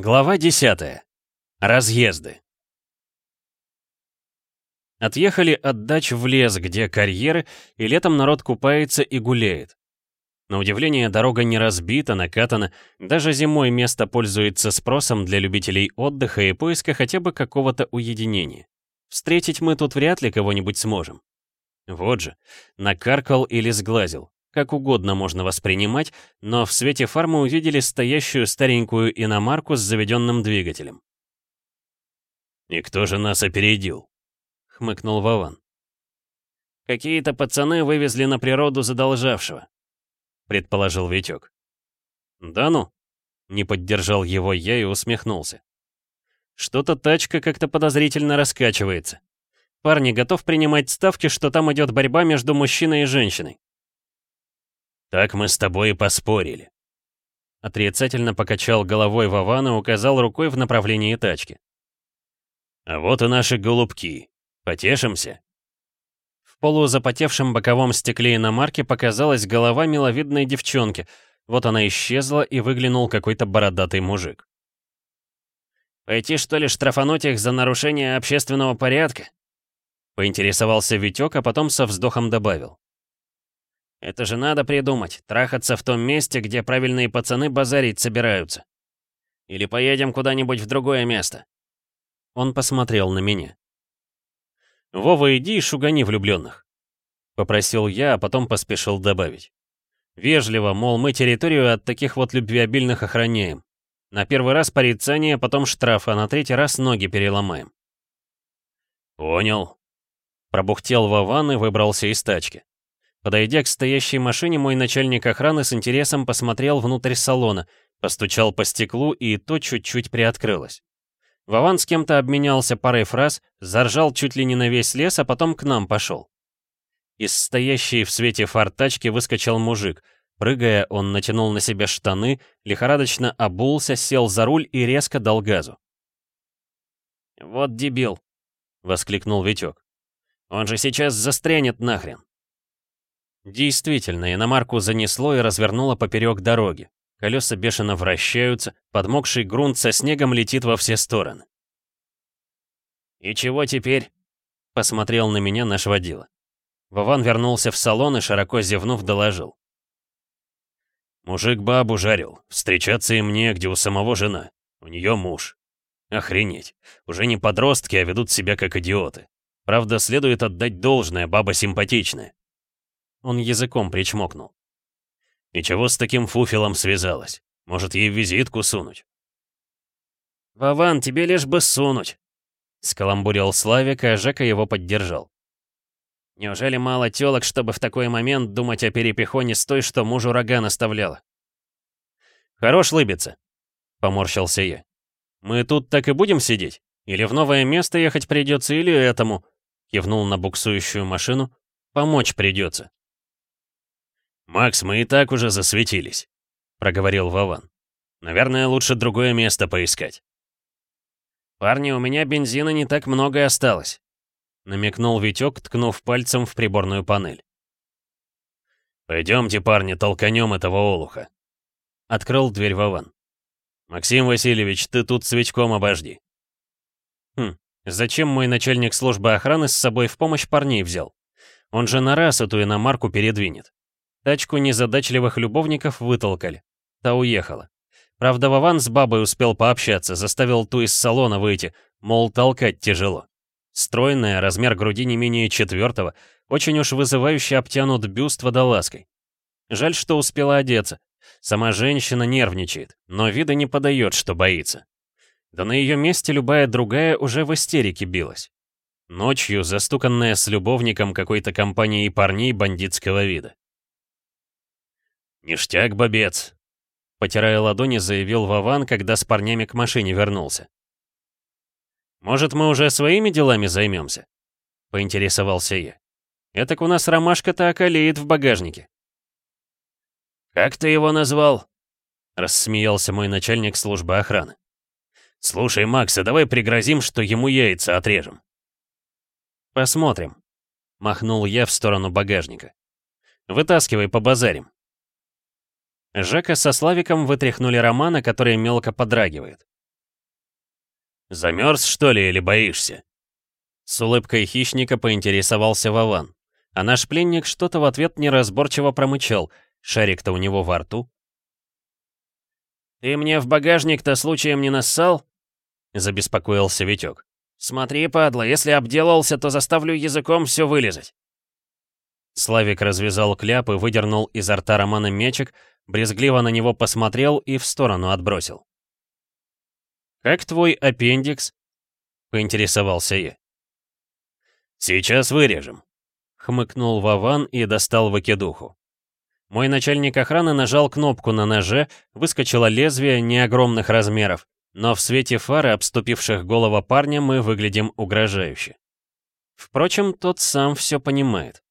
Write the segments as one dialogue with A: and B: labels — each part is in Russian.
A: Глава 10. Разъезды. Отъехали от дач в лес, где карьеры, и летом народ купается и гуляет. На удивление, дорога не разбита, накатана, даже зимой место пользуется спросом для любителей отдыха и поиска хотя бы какого-то уединения. Встретить мы тут вряд ли кого-нибудь сможем. Вот же, накаркал или сглазил. Как угодно можно воспринимать, но в свете фар мы увидели стоящую старенькую иномарку с заведенным двигателем.
B: «Никто же нас опередил», — хмыкнул Вован.
A: «Какие-то пацаны вывезли на природу задолжавшего», — предположил Витек. «Да ну?» — не поддержал его я и усмехнулся. «Что-то тачка как-то подозрительно раскачивается. Парни, готов принимать ставки, что там идет борьба между мужчиной и женщиной?»
B: «Так мы с тобой и поспорили».
A: Отрицательно покачал головой Вован и указал рукой в направлении тачки.
B: «А вот и наши голубки. Потешимся?»
A: В полузапотевшем боковом стекле иномарки показалась голова миловидной девчонки. Вот она исчезла, и выглянул какой-то бородатый мужик. «Пойти, что ли, штрафануть их за нарушение общественного порядка?» Поинтересовался Витек, а потом со вздохом добавил. Это же надо придумать, трахаться в том месте, где правильные пацаны базарить собираются. Или поедем куда-нибудь в другое место. Он посмотрел на меня. «Вова, иди и шугани влюбленных», — попросил я, а потом поспешил добавить. Вежливо, мол, мы территорию от таких вот любвеобильных охраняем. На первый раз порицание, потом штраф, а на третий раз ноги переломаем.
B: «Понял», — пробухтел Вован и выбрался из тачки.
A: Подойдя к стоящей машине, мой начальник охраны с интересом посмотрел внутрь салона, постучал по стеклу, и то чуть-чуть приоткрылось. Вован с кем-то обменялся парой фраз, заржал чуть ли не на весь лес, а потом к нам пошел. Из стоящей в свете фар тачки выскочил мужик. Прыгая, он натянул на себя штаны, лихорадочно обулся, сел за руль и резко дал газу. «Вот дебил!» — воскликнул Витек. «Он же сейчас застрянет нахрен!» Действительно, иномарку занесло и развернуло поперек дороги. Колеса бешено вращаются, подмокший грунт со снегом летит во все стороны. «И чего теперь?» — посмотрел на меня наш водила. Вован вернулся в салон и, широко зевнув, доложил.
B: «Мужик бабу жарил. Встречаться им негде, у самого жена. У нее муж. Охренеть. Уже не подростки, а ведут себя как идиоты. Правда, следует отдать должное, баба симпатичная.
A: Он языком причмокнул.
B: «И чего с таким фуфелом связалась? Может, ей визитку сунуть?»
A: «Вован, тебе лишь бы сунуть!» Скаламбурил Славик, а Жека его поддержал. «Неужели мало тёлок, чтобы в такой момент думать о перепихоне с той, что мужу рога наставляла?» «Хорош лыбиться!» — поморщился я. «Мы тут так и будем сидеть? Или в новое место ехать придется, или этому?» Кивнул на буксующую машину. «Помочь придется».
B: «Макс, мы и так уже засветились», — проговорил Вован. «Наверное, лучше другое место поискать».
A: «Парни, у меня бензина не так много осталось», — намекнул Витек, ткнув пальцем в приборную панель.
B: «Пойдемте, парни, толканем этого олуха», — открыл дверь Вован. «Максим Васильевич, ты тут свечком обожди».
A: «Хм, зачем мой начальник службы охраны с собой в помощь парней взял? Он же на раз эту иномарку передвинет. Тачку незадачливых любовников вытолкали. Та уехала. Правда, Вован с бабой успел пообщаться, заставил ту из салона выйти, мол, толкать тяжело. Стройная, размер груди не менее четвертого, очень уж вызывающе обтянут бюст водолазкой. Жаль, что успела одеться. Сама женщина нервничает, но вида не подает, что боится. Да на ее месте любая другая уже в истерике билась. Ночью застуканная с любовником какой-то компании парней бандитского вида.
B: «Ништяк, бобец!»
A: Потирая ладони, заявил Вован, когда с парнями к машине вернулся. «Может, мы уже своими делами займемся?» — поинтересовался я. «Этак у нас ромашка-то околеет в багажнике».
B: «Как ты его назвал?»
A: — рассмеялся мой начальник службы охраны.
B: «Слушай, Макса, давай пригрозим, что ему яйца отрежем».
A: «Посмотрим», — махнул я в сторону багажника. «Вытаскивай, побазарим». Жека со Славиком вытряхнули Романа, который мелко подрагивает.
B: Замерз, что ли, или боишься?»
A: С улыбкой хищника поинтересовался Вован. А наш пленник что-то в ответ неразборчиво промычал. Шарик-то у него во рту. «Ты мне в багажник-то случаем не нассал?» Забеспокоился Витек. «Смотри, падла, если обделался, то заставлю языком все вылезать». Славик развязал кляп и выдернул изо рта Романа мячик, брезгливо на него посмотрел и в сторону отбросил. «Как твой аппендикс?» — поинтересовался я.
B: «Сейчас вырежем», — хмыкнул Вован и достал выкидуху.
A: Мой начальник охраны нажал кнопку на ноже, выскочило лезвие не огромных размеров, но в свете фары, обступивших голову парня, мы выглядим угрожающе. Впрочем, тот сам все понимает.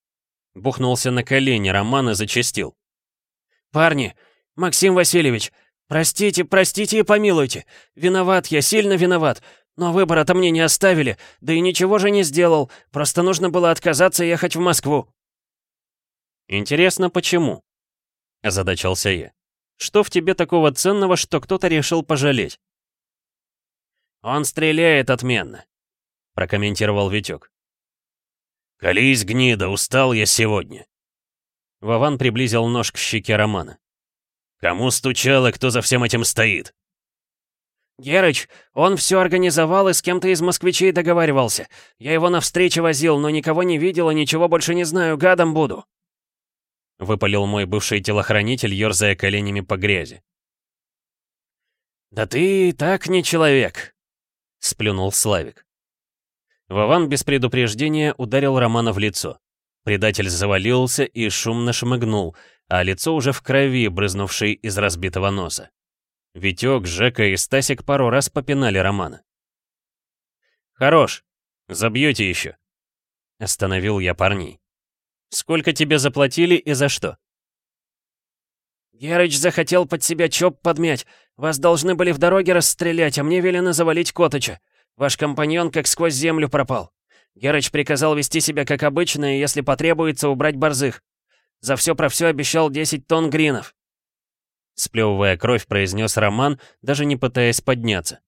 A: Бухнулся на колени Роман и зачастил. «Парни, Максим Васильевич, простите, простите и помилуйте. Виноват я, сильно виноват. Но выбора-то мне не оставили, да и ничего же не сделал. Просто нужно было отказаться ехать в Москву». «Интересно, почему?» — озадачился я. «Что в тебе такого ценного, что кто-то решил пожалеть?» «Он стреляет отменно», — прокомментировал Витек.
B: «Колись, гнида, устал я сегодня».
A: Вован приблизил нож к щеке Романа.
B: «Кому стучал и кто за всем этим стоит?»
C: «Герыч, он все организовал и с кем-то из москвичей договаривался. Я его на встрече возил, но никого не видел и ничего больше не знаю, гадом буду».
A: Выпалил мой бывший телохранитель, ерзая коленями по грязи.
C: «Да ты так не человек», — сплюнул Славик.
A: Вован без предупреждения ударил Романа в лицо. Предатель завалился и шумно шмыгнул, а лицо уже в крови, брызнувшей из разбитого носа. Витек, Жека и Стасик пару раз попинали Романа. «Хорош, забьете еще», — остановил я парней. «Сколько тебе заплатили и за что?»
C: «Герыч захотел под себя чоп подмять. Вас должны были в дороге расстрелять, а мне велено завалить Котыча. Ваш компаньон как сквозь землю пропал. Герыч приказал вести себя как обычно, и если потребуется, убрать борзых. За все про все обещал 10 тонн гринов.
A: Сплевывая кровь, произнес Роман, даже не пытаясь подняться.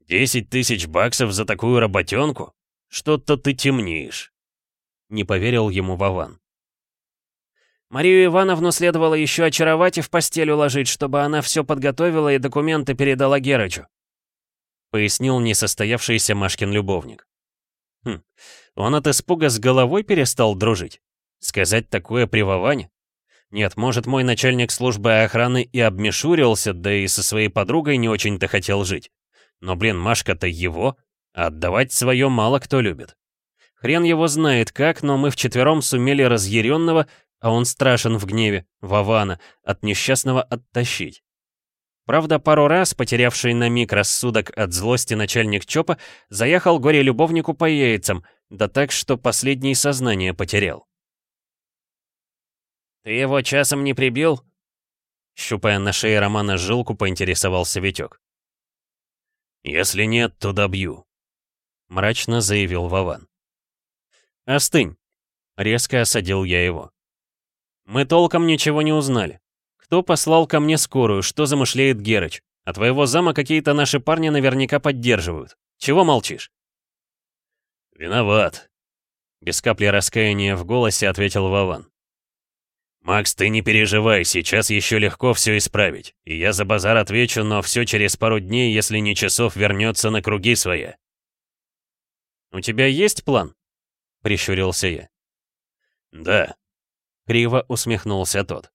B: «Десять тысяч баксов за такую работенку? Что-то ты темнеешь», — не поверил ему Вован.
C: Марию Ивановну следовало еще очаровать и в постель уложить, чтобы она все подготовила и документы передала Герычу.
A: — пояснил несостоявшийся Машкин любовник. Хм, он от испуга с головой перестал дружить. Сказать такое при Воване? Нет, может, мой начальник службы охраны и обмешурился, да и со своей подругой не очень-то хотел жить. Но, блин, Машка-то его, а отдавать свое мало кто любит. Хрен его знает как, но мы вчетвером сумели разъяренного, а он страшен в гневе, Вована, от несчастного оттащить. Правда, пару раз, потерявший на миг рассудок от злости начальник ЧОПа, заехал горе-любовнику по яйцам, да так, что последний сознание потерял.
C: «Ты его часом не прибил?»
A: Щупая на шее Романа жилку, поинтересовался Витек.
B: «Если нет, то добью», — мрачно заявил Вован.
A: «Остынь», — резко осадил я его. «Мы толком ничего не узнали. Кто послал ко мне скорую? Что замышляет Герыч? А твоего зама какие-то наши парни наверняка поддерживают. Чего молчишь?»
B: «Виноват», —
A: без капли раскаяния в голосе ответил Вован.
B: «Макс, ты не переживай, сейчас еще легко все исправить. И я за базар отвечу, но все через пару дней, если не часов, вернется на круги свои».
A: «У тебя есть план?» — прищурился я.
B: «Да», —
A: криво усмехнулся тот.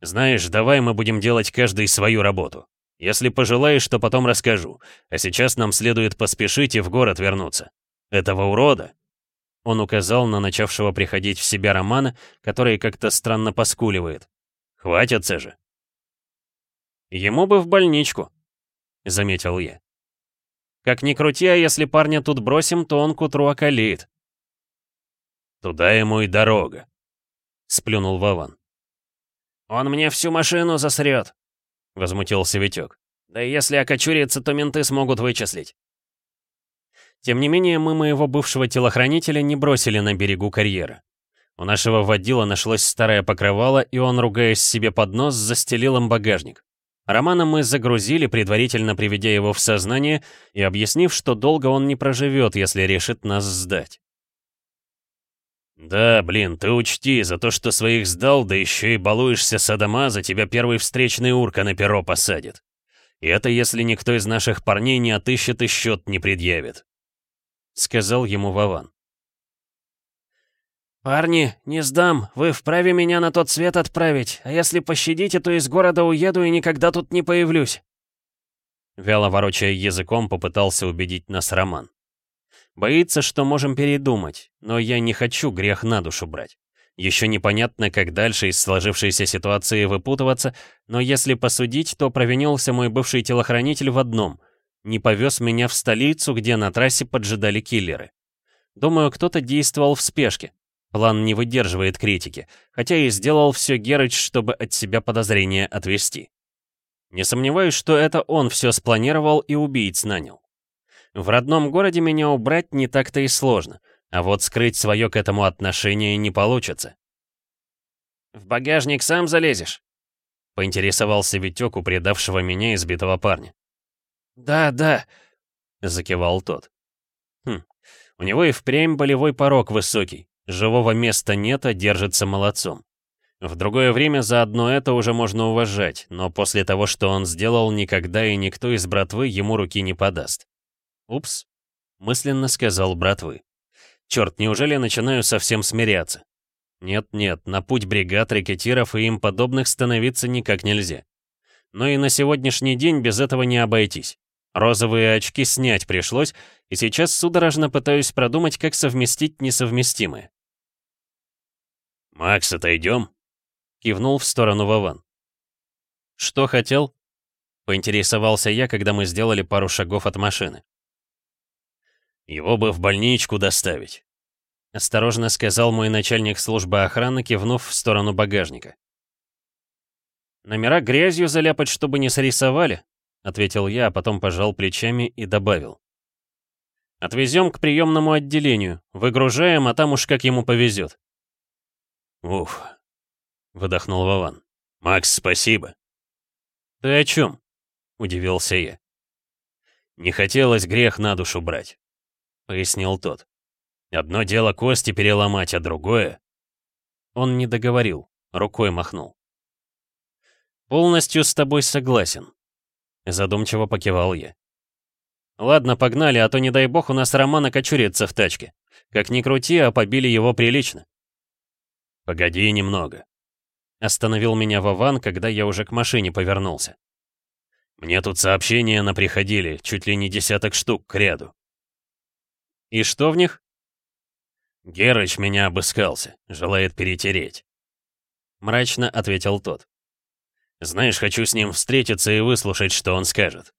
B: Знаешь, давай мы будем делать каждый свою работу. Если пожелаешь, то потом расскажу. А сейчас нам следует поспешить и в город вернуться. Этого урода...»
A: Он указал на начавшего приходить в себя Романа, который как-то странно поскуливает.
B: «Хватится же!»
A: «Ему бы в больничку», — заметил я. «Как ни крути, а если парня тут бросим, то он к утру околеет».
B: «Туда ему и дорога», — сплюнул Вован.
C: «Он мне всю машину засрет», — возмутился Витек. «Да если окочурится, то менты смогут вычислить».
A: Тем не менее, мы моего бывшего телохранителя не бросили на берегу карьера. У нашего водила нашлось старое покрывало, и он, ругаясь себе под нос, застелил им багажник. Романа мы загрузили, предварительно приведя его в сознание и объяснив, что долго он не проживет, если решит нас сдать.
B: «Да, блин, ты учти, за то, что своих сдал, да еще и балуешься садома, за тебя первый встречный урка на перо посадит. И это если никто из наших парней не отыщет и счет не предъявит», — сказал ему Вован.
C: «Парни, не сдам, вы вправе меня на тот свет отправить, а если пощадите, то из города уеду и никогда тут не появлюсь».
A: Вяло ворочая языком, попытался убедить нас Роман. Боится, что можем передумать, но я не хочу грех на душу брать. Еще непонятно, как дальше из сложившейся ситуации выпутываться, но если посудить, то провинился мой бывший телохранитель в одном — не повез меня в столицу, где на трассе поджидали киллеры. Думаю, кто-то действовал в спешке, План не выдерживает критики, хотя и сделал все Герыч, чтобы от себя подозрения отвести. Не сомневаюсь, что это он все спланировал и убийц нанял. В родном городе меня убрать не так-то и сложно, а вот скрыть свое к этому отношение не получится.
C: «В багажник сам залезешь?»
A: — поинтересовался Витек у предавшего меня избитого парня.
C: «Да, да», —
A: закивал тот. Хм, у него и впрямь болевой порог высокий, Живого места нет, а держится молодцом. В другое время за одно это уже можно уважать, но после того, что он сделал, никогда и никто из братвы ему руки не подаст. «Упс», — мысленно сказал братвы. «Черт, неужели начинаю совсем смиряться?» Нет-нет, на путь бригад, рекетиров и им подобных становиться никак нельзя. Но и на сегодняшний день без этого не обойтись. Розовые очки снять пришлось, и сейчас судорожно пытаюсь продумать, как совместить несовместимое.
B: «Макс, отойдем?»
A: — кивнул в сторону Вован. «Что хотел?» — поинтересовался я, когда мы сделали пару шагов от машины.
B: «Его бы в больничку доставить», —
A: осторожно сказал мой начальник службы охраны, кивнув в сторону багажника. «Номера грязью заляпать, чтобы не срисовали», — ответил я, а потом пожал плечами и добавил. «Отвезем к приемному отделению, выгружаем, а там уж как ему повезет.
B: «Уф», — выдохнул Вован. «Макс, спасибо».
A: «Ты о чем?» — удивился я.
B: «Не хотелось грех на душу брать», — пояснил тот. «Одно дело кости переломать, а другое...»
A: Он не договорил, рукой махнул. «Полностью с тобой согласен», — задумчиво покивал я. «Ладно, погнали, а то, не дай бог, у нас Роман окочурится в тачке. Как ни крути, а побили его прилично».
B: «Погоди немного».
A: Остановил меня Вован, когда я уже к машине повернулся.
B: «Мне тут сообщения наприходили, чуть ли не десяток штук к ряду».
A: «И что в них?»
B: «Герыч меня обыскался, желает перетереть».
A: Мрачно ответил тот.
B: «Знаешь, хочу с ним встретиться и выслушать, что он скажет».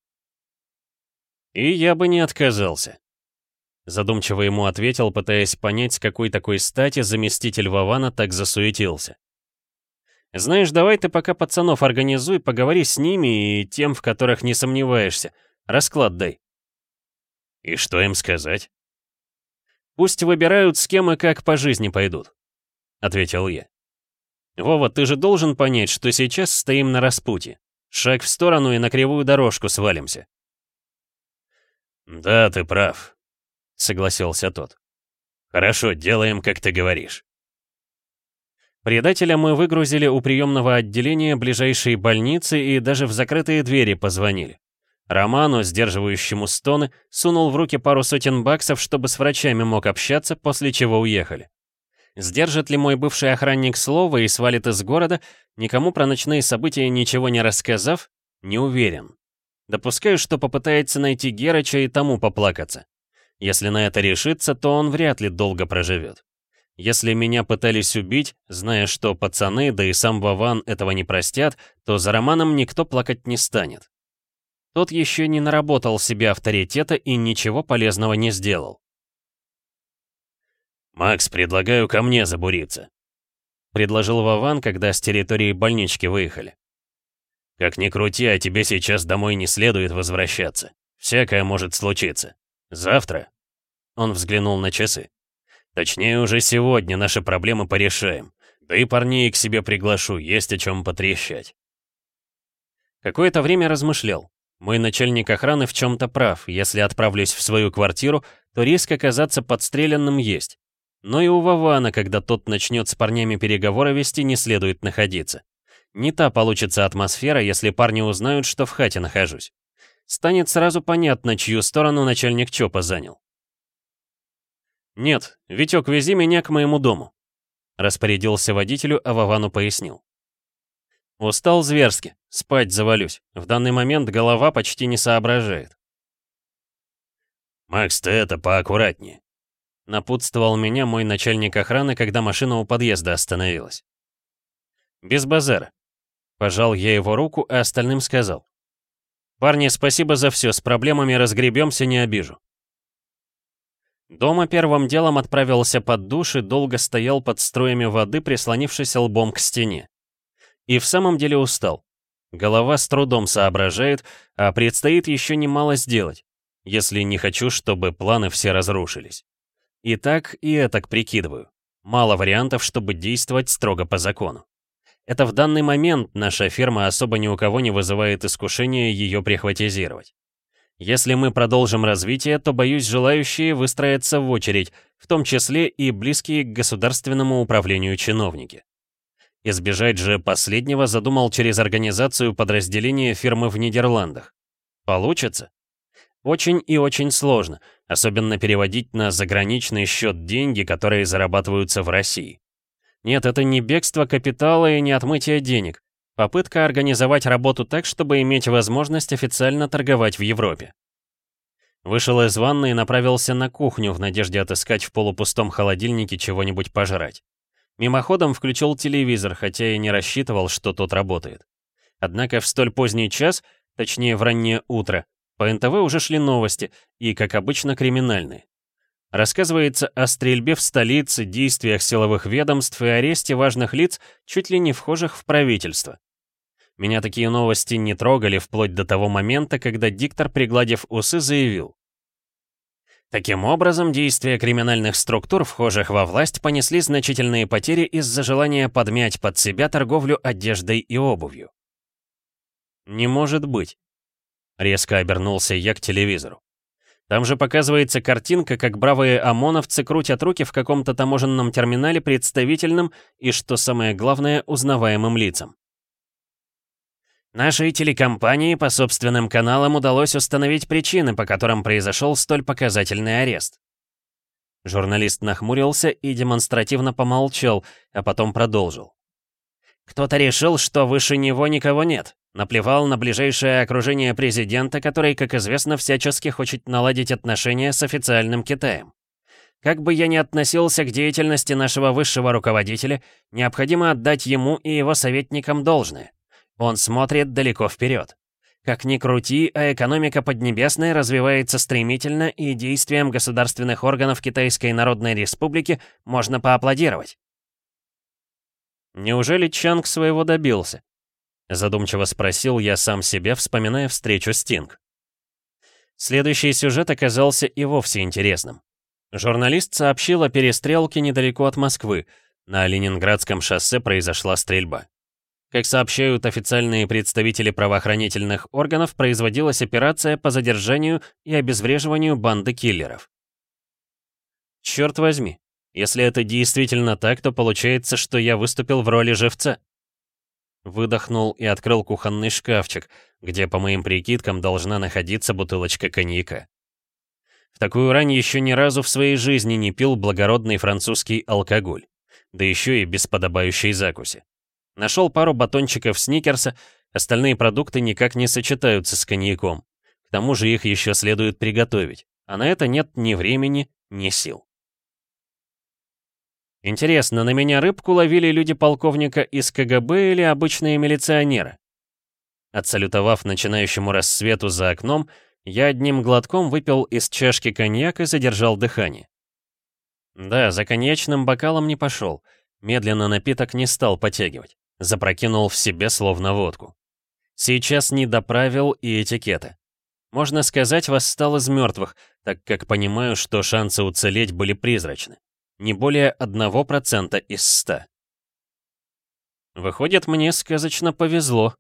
A: «И я бы не отказался», Задумчиво ему ответил, пытаясь понять, с какой такой стати заместитель Вована так засуетился. «Знаешь, давай ты пока пацанов организуй, поговори с ними и тем, в которых не сомневаешься. Расклад дай».
B: «И что им сказать?»
A: «Пусть выбирают, с кем и как по жизни пойдут», — ответил я. «Вова, ты же должен понять, что сейчас стоим на распутье. Шаг в сторону и на кривую дорожку свалимся».
B: «Да, ты прав», — согласился тот. «Хорошо, делаем, как ты говоришь».
A: Предателя мы выгрузили у приемного отделения ближайшей больницы и даже в закрытые двери позвонили. Роману, сдерживающему стоны, сунул в руки пару сотен баксов, чтобы с врачами мог общаться, после чего уехали. Сдержит ли мой бывший охранник слово и свалит из города, никому про ночные события ничего не рассказав, не уверен. Допускаю, что попытается найти Герыча и тому поплакаться. Если на это решится, то он вряд ли долго проживет. Если меня пытались убить, зная, что пацаны, да и сам Вован этого не простят, то за Романом никто плакать не станет. Тот еще не наработал себе авторитета и ничего полезного не сделал.
B: «Макс, предлагаю ко мне забуриться», — предложил Вован, когда с территории больнички выехали. «Как ни крути, а тебе сейчас домой не следует возвращаться. Всякое может случиться. Завтра?» Он взглянул на часы. «Точнее, уже сегодня наши проблемы порешаем. Да и парней к себе приглашу, есть о чем потрещать».
A: Какое-то время размышлял. Мой начальник охраны в чем-то прав. Если отправлюсь в свою квартиру, то риск оказаться подстреленным есть. Но и у Вавана, когда тот начнет с парнями переговоры вести, не следует находиться. Не та получится атмосфера, если парни узнают, что в хате нахожусь. Станет сразу понятно, чью сторону начальник ЧОПа занял. «Нет, Витёк, вези меня к моему дому», — распорядился водителю, а Вовану пояснил. «Устал зверски, спать завалюсь. В данный момент голова почти не соображает».
B: «Макс, ты это поаккуратнее», —
A: напутствовал меня мой начальник охраны, когда машина у подъезда остановилась. «Без базара». Пожал я его руку, а остальным сказал. «Парни, спасибо за все, с проблемами разгребемся, не обижу». Дома первым делом отправился под душ и долго стоял под струями воды, прислонившись лбом к стене. И в самом деле устал. Голова с трудом соображает, а предстоит еще немало сделать, если не хочу, чтобы планы все разрушились. И так, и этак прикидываю. Мало вариантов, чтобы действовать строго по закону. Это в данный момент наша фирма особо ни у кого не вызывает искушения ее прихватизировать. Если мы продолжим развитие, то, боюсь, желающие выстроятся в очередь, в том числе и близкие к государственному управлению чиновники. Избежать же последнего задумал через организацию подразделения фирмы в Нидерландах. Получится? Очень и очень сложно, особенно переводить на заграничный счет деньги, которые зарабатываются в России. Нет, это не бегство капитала и не отмытие денег. Попытка организовать работу так, чтобы иметь возможность официально торговать в Европе. Вышел из ванны и направился на кухню в надежде отыскать в полупустом холодильнике чего-нибудь пожрать. Мимоходом включил телевизор, хотя и не рассчитывал, что тот работает. Однако в столь поздний час, точнее в раннее утро, по НТВ уже шли новости, и, как обычно, криминальные. Рассказывается о стрельбе в столице, действиях силовых ведомств и аресте важных лиц, чуть ли не вхожих в правительство. Меня такие новости не трогали вплоть до того момента, когда диктор, пригладив усы, заявил. Таким образом, действия криминальных структур, вхожих во власть, понесли значительные потери из-за желания подмять под себя торговлю одеждой и обувью. «Не может быть», — резко обернулся я к телевизору. Там же показывается картинка, как бравые ОМОНовцы крутят руки в каком-то таможенном терминале представительным и, что самое главное, узнаваемым лицам. Нашей телекомпании по собственным каналам удалось установить причины, по которым произошел столь показательный арест. Журналист нахмурился и демонстративно помолчал, а потом продолжил. Кто-то решил, что выше него никого нет. Наплевал на ближайшее окружение президента, который, как известно, всячески хочет наладить отношения с официальным Китаем. Как бы я ни относился к деятельности нашего высшего руководителя, необходимо отдать ему и его советникам должное. Он смотрит далеко вперед. Как ни крути, а экономика Поднебесной развивается стремительно, и действиям государственных органов Китайской Народной Республики можно поаплодировать. Неужели Чанг своего добился? Задумчиво спросил я сам себя, вспоминая встречу с Тинг. Следующий сюжет оказался и вовсе интересным. Журналист сообщил о перестрелке недалеко от Москвы. На Ленинградском шоссе произошла стрельба. Как сообщают официальные представители правоохранительных органов, производилась операция по задержанию и обезвреживанию банды киллеров. Черт возьми, если это действительно так, то получается, что я выступил в роли живца. Выдохнул и открыл кухонный шкафчик, где, по моим прикидкам, должна находиться бутылочка коньяка. В такую рань еще ни разу в своей жизни не пил благородный французский алкоголь, да еще и без подобающей закуси. Нашел пару батончиков сникерса, остальные продукты никак не сочетаются с коньяком. К тому же их еще следует приготовить, а на это нет ни времени, ни сил. Интересно, на меня рыбку ловили люди полковника из КГБ или обычные милиционеры? Отсалютовав начинающему рассвету за окном, я одним глотком выпил из чашки коньяк и задержал дыхание. Да, за коньячным бокалом не пошел, медленно напиток не стал потягивать. Запрокинул в себе словно водку. Сейчас не до правил и этикета. Можно сказать, восстал из мертвых, так как понимаю, что шансы уцелеть были призрачны. Не более одного процента из ста. Выходит, мне сказочно повезло.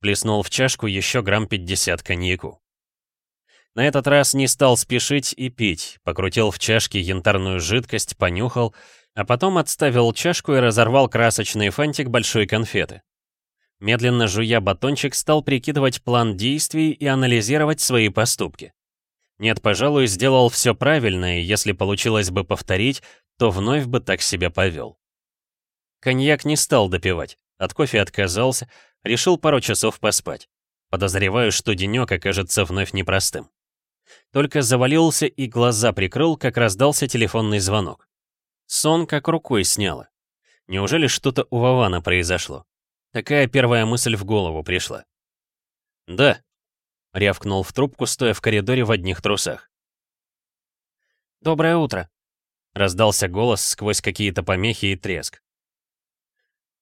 A: Плеснул в чашку еще грамм 50 коньяку. На этот раз не стал спешить и пить, покрутил в чашке янтарную жидкость, понюхал, а потом отставил чашку и разорвал красочный фантик большой конфеты. Медленно жуя батончик, стал прикидывать план действий и анализировать свои поступки. Нет, пожалуй, сделал все правильно, и если получилось бы повторить, то вновь бы так себя повел. Коньяк не стал допивать, от кофе отказался, решил пару часов поспать. Подозреваю, что денек окажется вновь непростым. Только завалился и глаза прикрыл, как раздался телефонный звонок. Сон как рукой сняло. Неужели что-то у Вована произошло? Такая первая мысль в голову пришла. «Да», — рявкнул в трубку, стоя в коридоре в одних трусах.
C: «Доброе утро», —
A: раздался голос сквозь какие-то помехи и треск.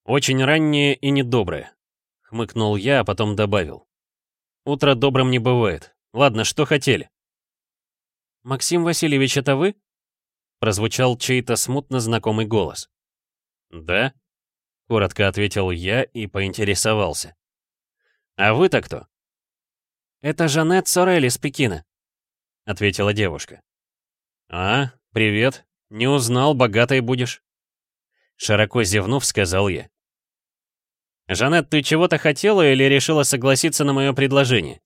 A: «Очень раннее и недоброе», — хмыкнул я, а потом добавил. «Утро добрым не бывает. Ладно, что хотели?»
C: «Максим Васильевич, это вы?»
A: Прозвучал чей-то смутно знакомый голос. «Да?» — коротко ответил я и поинтересовался. «А вы-то кто?»
C: «Это Жанет Сорель из Пекина», — ответила девушка.
A: «А, привет. Не узнал, богатой будешь». Широко зевнув, сказал я. «Жанет, ты чего-то хотела или решила согласиться на мое предложение?»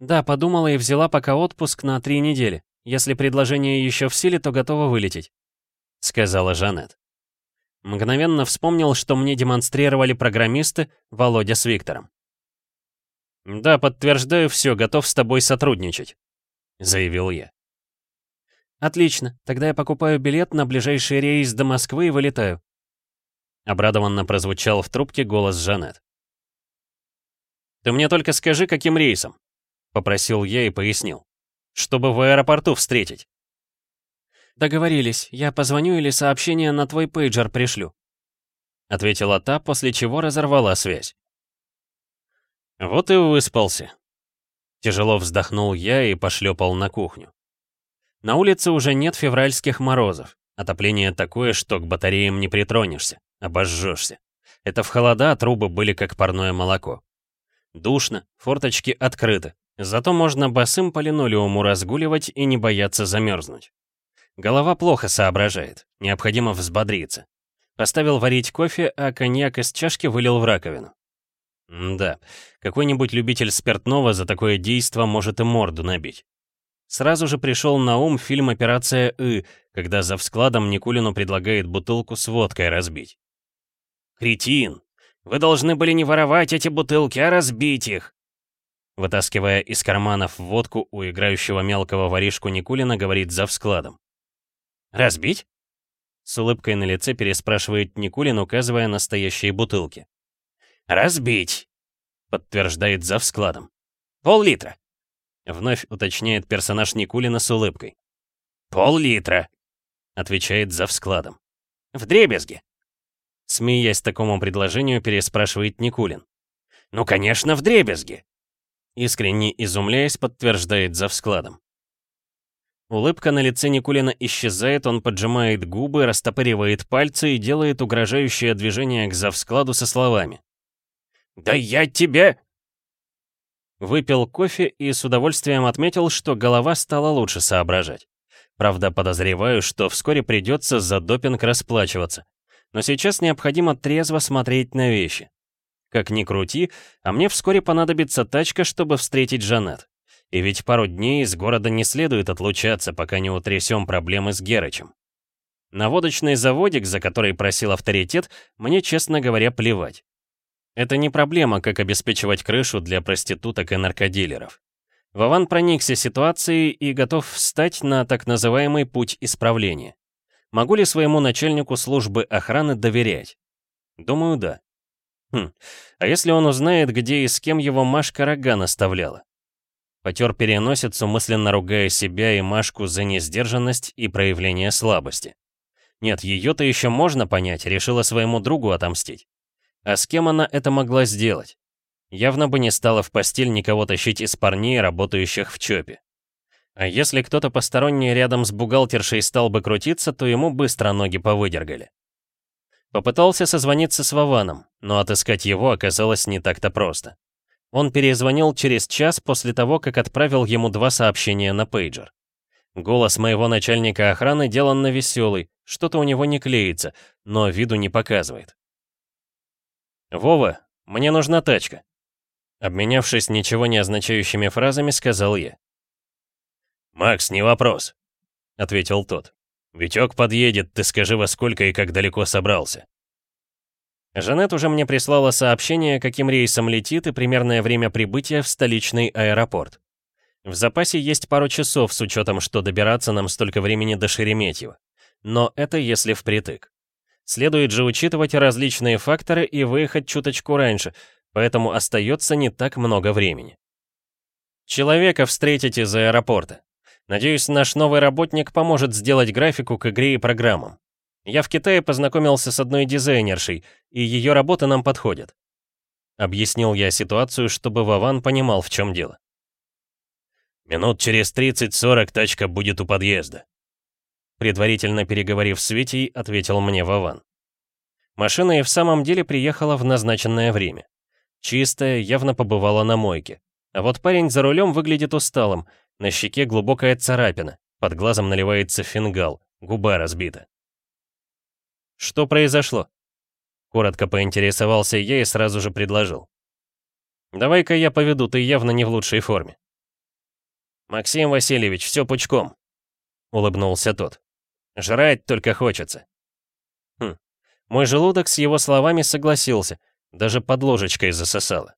C: «Да, подумала и взяла пока отпуск на три недели. Если предложение еще в силе, то готова вылететь», — сказала Жанет. Мгновенно вспомнил, что мне демонстрировали программисты Володя с Виктором.
A: «Да, подтверждаю все, готов с тобой сотрудничать», — заявил я.
C: «Отлично, тогда я покупаю билет на ближайший рейс до Москвы и вылетаю»,
A: Обрадованно прозвучал в трубке голос Жанет. «Ты мне только скажи, каким рейсом?» Попросил я и пояснил. «Чтобы в аэропорту встретить».
C: «Договорились. Я позвоню или сообщение на твой пейджер пришлю», ответила та, после чего разорвала связь.
A: Вот и выспался. Тяжело вздохнул я и пошлепал на кухню. На улице уже нет февральских морозов. Отопление такое, что к батареям не притронешься. Обожжешься. Это в холода трубы были как парное молоко. Душно, форточки открыты. Зато можно босым по линолеуму разгуливать и не бояться замерзнуть. Голова плохо соображает, необходимо взбодриться. Поставил варить кофе, а коньяк из чашки вылил в раковину. М да, какой-нибудь любитель спиртного за такое действо может и морду набить. Сразу же пришел на ум фильм «Операция И», когда за вскладом Никулину предлагает бутылку с водкой разбить. «Кретин! Вы должны были не воровать эти бутылки, а разбить их!» Вытаскивая из карманов водку у играющего мелкого воришку Никулина, говорит за вскладом. «Разбить?» С улыбкой на лице переспрашивает Никулин, указывая на стоящие бутылки. «Разбить!» — подтверждает за вскладом. «Пол-литра!» — вновь уточняет персонаж Никулина с улыбкой. «Пол-литра!» — отвечает за вскладом. «В дребезге!» Смеясь такому предложению, переспрашивает Никулин. «Ну, конечно, в дребезге!» Искренне изумляясь, подтверждает за вскладом. Улыбка на лице Никулина исчезает, он поджимает губы, растопыривает пальцы и делает угрожающее движение к завскладу со словами. «Да я тебе...» Выпил кофе и с удовольствием отметил, что голова стала лучше соображать. Правда, подозреваю, что вскоре придется за допинг расплачиваться. Но сейчас необходимо трезво смотреть на вещи. Как ни крути, а мне вскоре понадобится тачка, чтобы встретить Жанет. И ведь пару дней из города не следует отлучаться, пока не утрясем проблемы с Герычем. На водочный заводик, за который просил авторитет, мне, честно говоря, плевать. Это не проблема, как обеспечивать крышу для проституток и наркодилеров. Вован проникся ситуацией и готов встать на так называемый путь исправления. Могу ли своему начальнику службы охраны доверять? Думаю, да. Хм, а если он узнает, где и с кем его Машка рога наставляла? Потер переносицу, мысленно ругая себя и Машку за несдержанность и проявление слабости. Нет, ее-то еще можно понять, решила своему другу отомстить. А с кем она это могла сделать? Явно бы не стала в постель никого тащить из парней, работающих в ЧОПе. А если кто-то посторонний рядом с бухгалтершей стал бы крутиться, то ему быстро ноги повыдергали. Попытался созвониться с Вованом, но отыскать его оказалось не так-то просто. Он перезвонил через час после того, как отправил ему два сообщения на пейджер. Голос моего начальника охраны деланно веселый, что-то у него не клеится, но виду не показывает. «Вова, мне нужна тачка», Обменявшись ничего не означающими фразами, сказал я. «Макс, не вопрос», — ответил тот. «Витёк подъедет, ты скажи, во сколько и как далеко собрался». Жанет уже мне прислала сообщение, каким рейсом летит и примерное время прибытия в столичный аэропорт. В запасе есть пару часов с учетом, что добираться нам столько времени до Шереметьево. Но это если впритык. Следует же учитывать различные факторы и выехать чуточку раньше, поэтому остается не так много времени. Человека встретите из аэропорта. Надеюсь, наш новый работник поможет сделать графику к игре и программам. Я в Китае познакомился с одной дизайнершей, и ее работа нам подходит. Объяснил я ситуацию, чтобы Вован понимал, в чем дело. «Минут через 30-40 тачка будет у подъезда», предварительно переговорив с Витей, ответил мне Вован. Машина и в самом деле приехала в назначенное время. Чистая, явно побывала на мойке. А вот парень за рулем выглядит усталым, на щеке глубокая царапина, под глазом наливается фингал, губа разбита. «Что произошло?» Коротко поинтересовался я и сразу же предложил. «Давай-ка я поведу, ты явно не в лучшей форме». «Максим Васильевич, все пучком», — улыбнулся тот. «Жрать только хочется». Хм, мой желудок с его словами согласился — даже под ложечкой засосало.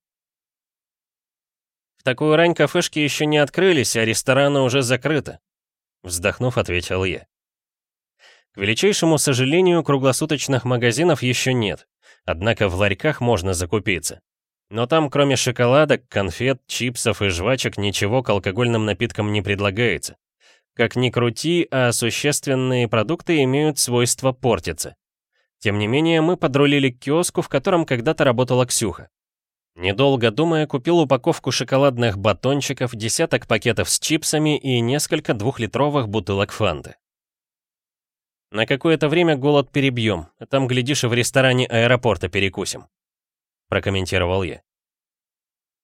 A: Такую рань кафешки еще не открылись, а рестораны уже закрыты. Вздохнув, ответил я. К величайшему сожалению, круглосуточных магазинов еще нет, однако в ларьках можно закупиться. Но там, кроме шоколадок, конфет, чипсов и жвачек, ничего к алкогольным напиткам не предлагается. Как ни крути, а существенные продукты имеют свойство портиться. Тем не менее, мы подрулили к киоску, в котором когда-то работала Ксюха. Недолго думая, купил упаковку шоколадных батончиков, десяток пакетов с чипсами и несколько двухлитровых бутылок фанты. На какое-то время голод перебьем, а там, глядишь, и в ресторане аэропорта перекусим. Прокомментировал я.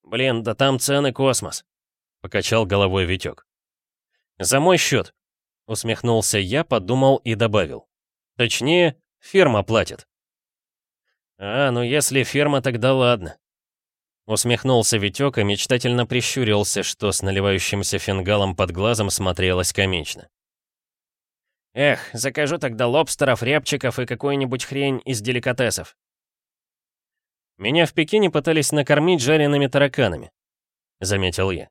A: «Блин, да там цены космос», — покачал головой Витек. «За мой счет», — усмехнулся я, подумал и добавил. «Точнее, Фирма платит». «А, ну если фирма, тогда ладно». Усмехнулся Витек и мечтательно прищурился, что с наливающимся фингалом под глазом смотрелось комично. «Эх, закажу тогда лобстеров, рябчиков и какую-нибудь хрень из деликатесов». «Меня в Пекине пытались накормить жареными тараканами», — заметил я.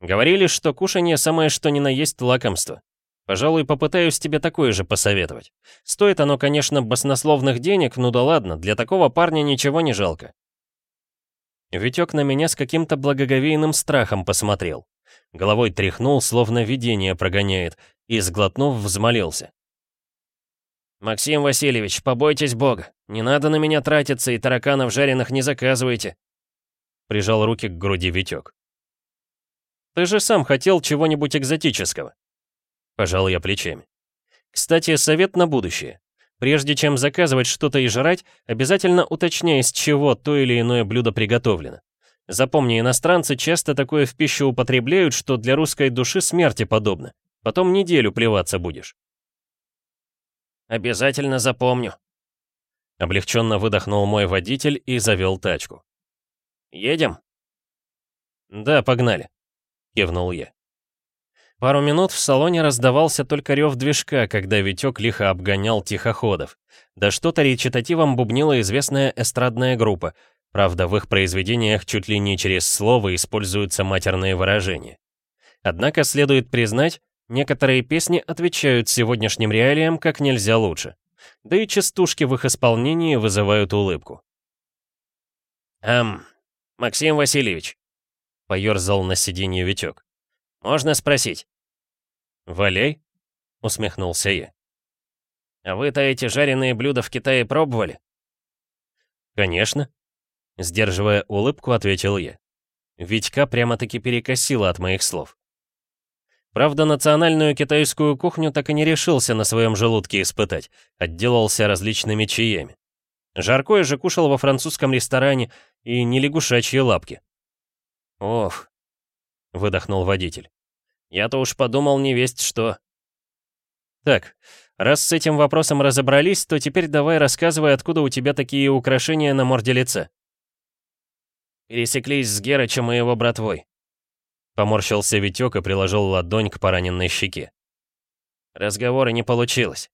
A: «Говорили, что кушание самое что ни на есть лакомство. Пожалуй, попытаюсь тебе такое же посоветовать. Стоит оно, конечно, баснословных денег, ну да ладно, для такого парня ничего не жалко. Витек на меня с каким-то благоговейным страхом посмотрел. Головой тряхнул, словно видение прогоняет, и, сглотнув, взмолился. «Максим Васильевич, побойтесь Бога. Не надо на меня тратиться и тараканов жареных не заказывайте». Прижал руки к груди Витек. «Ты же сам хотел чего-нибудь экзотического». Пожал я плечами. Кстати, совет на будущее. Прежде чем заказывать что-то и жрать, обязательно уточняй, из чего то или иное блюдо приготовлено. Запомни, иностранцы часто такое в пищу употребляют, что для русской души смерти подобно. Потом неделю плеваться будешь. «Обязательно запомню», — облегченно выдохнул мой водитель и завел тачку. «Едем?» «Да, погнали», — кивнул я. Пару минут в салоне раздавался только рев движка, когда Витек лихо обгонял тихоходов. Да что-то речитативом бубнила известная эстрадная группа. Правда, в их произведениях чуть ли не через слово используются матерные выражения. Однако, следует признать, некоторые песни отвечают сегодняшним реалиям как нельзя лучше. Да и частушки в их исполнении вызывают улыбку. «Эм, Максим Васильевич», — поёрзал на сиденье Витек. «Можно спросить?» «Валяй», — усмехнулся я. «А вы-то эти жареные блюда в Китае пробовали?» «Конечно», — сдерживая улыбку, ответил я. Витька прямо-таки перекосила от моих слов. Правда, национальную китайскую кухню так и не решился на своем желудке испытать, отделался различными чаями. Жаркое же кушал во французском ресторане и не лягушачьи лапки. «Ох», — выдохнул водитель. «Я-то уж подумал не весть что». «Так, раз с этим вопросом разобрались, то теперь давай рассказывай, откуда у тебя такие украшения на морде лица». «Пересеклись с Герычем и его братвой», — поморщился Витёк и приложил ладонь к пораненной щеке. «Разговора не получилось».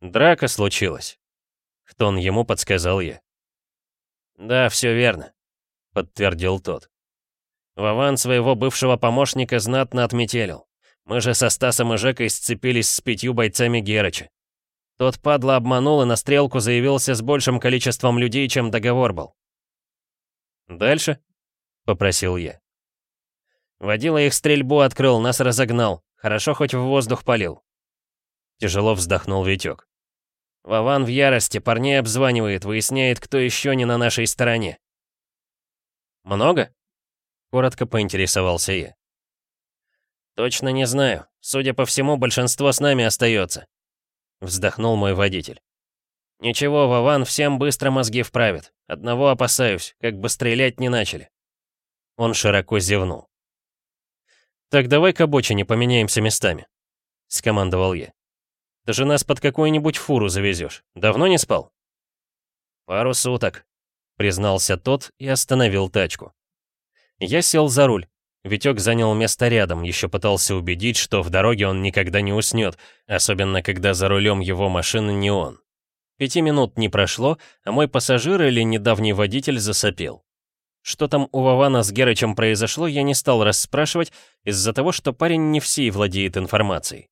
A: «Драка случилась», — в тон ему подсказал я. «Да, все верно», — подтвердил тот. Вован своего бывшего помощника знатно отметелил. Мы же со Стасом и Жекой сцепились с пятью бойцами Герыча. Тот падла обманул и на стрелку заявился с большим количеством людей, чем договор был. «Дальше?» — попросил я. Водила их стрельбу открыл, нас разогнал. Хорошо хоть в воздух полил. Тяжело вздохнул Витек. Вован в ярости, парней обзванивает, выясняет, кто еще не на нашей стороне. «Много?» — коротко поинтересовался я. «Точно не знаю. Судя по всему, большинство с нами остается», — вздохнул мой водитель. «Ничего, Вован всем быстро мозги вправит. Одного опасаюсь, как бы стрелять не начали». Он широко зевнул. «Так давай к обочине поменяемся местами», — скомандовал я. «Ты же нас под какую-нибудь фуру завезешь. Давно не спал?» «Пару суток», — признался тот и остановил тачку. Я сел за руль. Витек занял место рядом, еще пытался убедить, что в дороге он никогда не уснет, особенно когда за рулем его машины не он. Пяти минут не прошло, а мой пассажир или недавний водитель засопел. Что там у Вована с Герычем произошло, я не стал расспрашивать, из-за того, что парень не всей владеет информацией.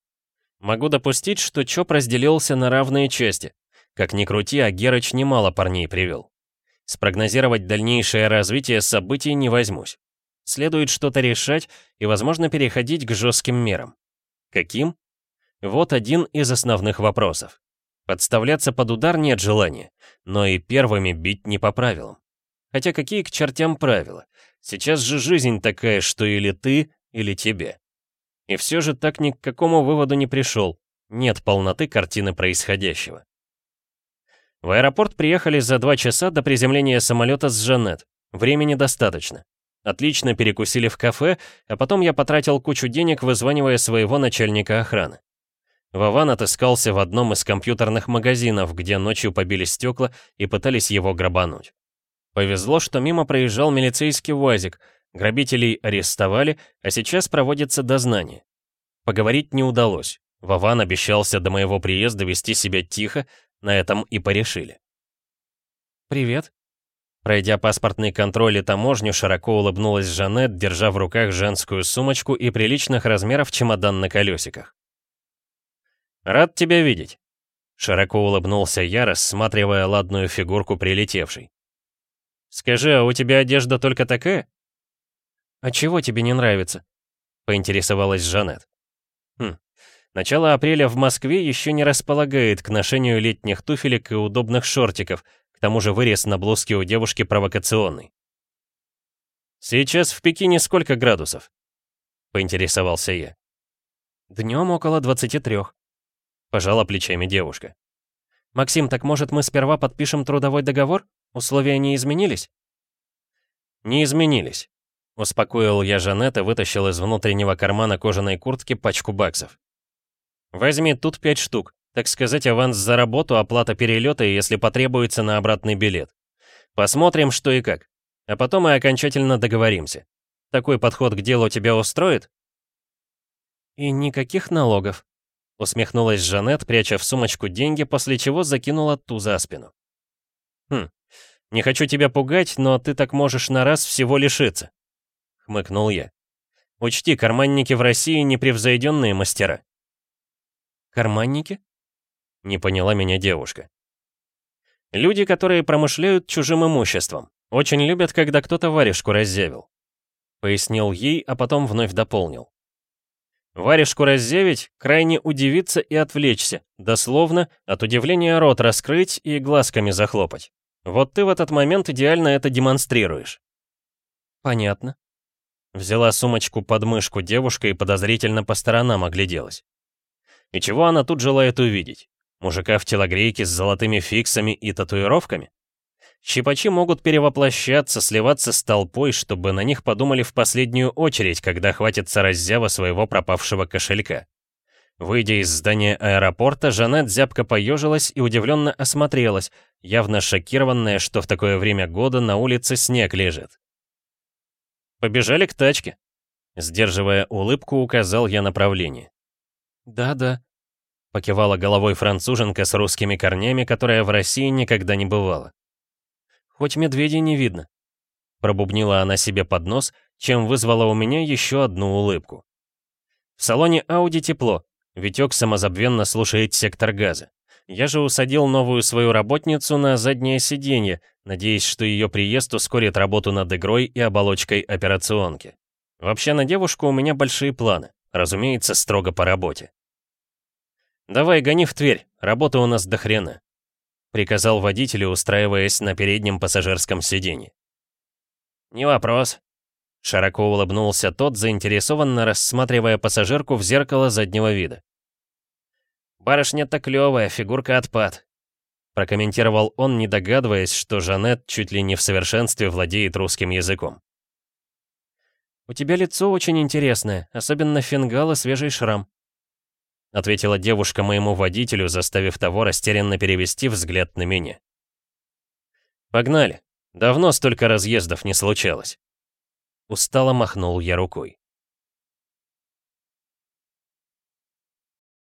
A: Могу допустить, что Чоп разделился на равные части. Как ни крути, а Герыч немало парней привел. Спрогнозировать дальнейшее развитие событий не возьмусь. Следует что-то решать и, возможно, переходить к жестким мерам. Каким? Вот один из основных вопросов. Подставляться под удар нет желания, но и первыми бить не по правилам. Хотя какие к чертям правила? Сейчас же жизнь такая, что или ты, или тебе. И все же так ни к какому выводу не пришел. Нет полноты картины происходящего. В аэропорт приехали за два часа до приземления самолета с Жанет. Времени достаточно. Отлично перекусили в кафе, а потом я потратил кучу денег, вызванивая своего начальника охраны. Вован отыскался в одном из компьютерных магазинов, где ночью побили стекла и пытались его грабануть. Повезло, что мимо проезжал милицейский УАЗик, грабителей арестовали, а сейчас проводится дознание. Поговорить не удалось. Вован обещался до моего приезда вести себя тихо, на этом и порешили. «Привет», Пройдя паспортный контроль и таможню, широко улыбнулась Жанет, держа в руках женскую сумочку и приличных размеров чемодан на колесиках. «Рад тебя видеть», — широко улыбнулся я, рассматривая ладную фигурку прилетевшей. «Скажи, а у тебя одежда только такая?» «А чего тебе не нравится?» — поинтересовалась Жанет. «Хм, начало апреля в Москве еще не располагает к ношению летних туфелек и удобных шортиков, к тому же вырез на блузке у девушки провокационный. «Сейчас в Пекине сколько градусов?» — поинтересовался я. «Днем около 23», — пожала плечами девушка. «Максим, так может мы сперва подпишем трудовой договор? Условия не изменились?» «Не изменились», — успокоил я Жанет и вытащил из внутреннего кармана кожаной куртки пачку баксов. «Возьми тут пять штук. Так сказать, аванс за работу, оплата перелета, если потребуется на обратный билет. Посмотрим, что и как. А потом мы окончательно договоримся. Такой подход к делу тебя устроит? И никаких налогов. Усмехнулась Жанет, пряча в сумочку деньги, после чего закинула ту за спину. Хм, не хочу тебя пугать, но ты так можешь на раз всего лишиться. Хмыкнул я. Учти, карманники в России непревзойденные мастера. Карманники? Не поняла меня девушка. Люди, которые промышляют чужим имуществом, очень любят, когда кто-то варежку раззявил. Пояснил ей, а потом вновь дополнил. Варежку раззявить, крайне удивиться и отвлечься, дословно, от удивления рот раскрыть и глазками захлопать. Вот ты в этот момент идеально это демонстрируешь. Понятно. Взяла сумочку под мышку девушка и подозрительно по сторонам огляделась. И чего она тут желает увидеть? Мужика в телогрейке с золотыми фиксами и татуировками? Щипачи могут перевоплощаться, сливаться с толпой, чтобы на них подумали в последнюю очередь, когда хватится раззява своего пропавшего кошелька. Выйдя из здания аэропорта, Жанет зябко поежилась и удивленно осмотрелась, явно шокированная, что в такое время года на улице снег лежит. «Побежали к тачке», — сдерживая улыбку, указал я направление. «Да-да», — покивала головой француженка с русскими корнями, которая в России никогда не бывала. «Хоть медведей не видно», — пробубнила она себе под нос, чем вызвала у меня еще одну улыбку. В салоне Ауди тепло, Витек самозабвенно слушает сектор газа. Я же усадил новую свою работницу на заднее сиденье, надеясь, что ее приезд ускорит работу над игрой и оболочкой операционки. Вообще на девушку у меня большие планы, разумеется, строго по работе. «Давай, гони в Тверь, работа у нас до хрена», — приказал водителю, устраиваясь на переднем пассажирском сиденье. «Не вопрос», — широко улыбнулся тот, заинтересованно рассматривая пассажирку в зеркало заднего вида. «Барышня-то клёвая, фигурка отпад», — прокомментировал он, не догадываясь, что Жанет чуть ли не в совершенстве владеет русским языком. «У тебя лицо очень интересное, особенно фингал и свежий шрам», — ответила девушка моему водителю, заставив того растерянно перевести взгляд на меня. «Погнали. Давно столько разъездов не случалось». Устало махнул я рукой.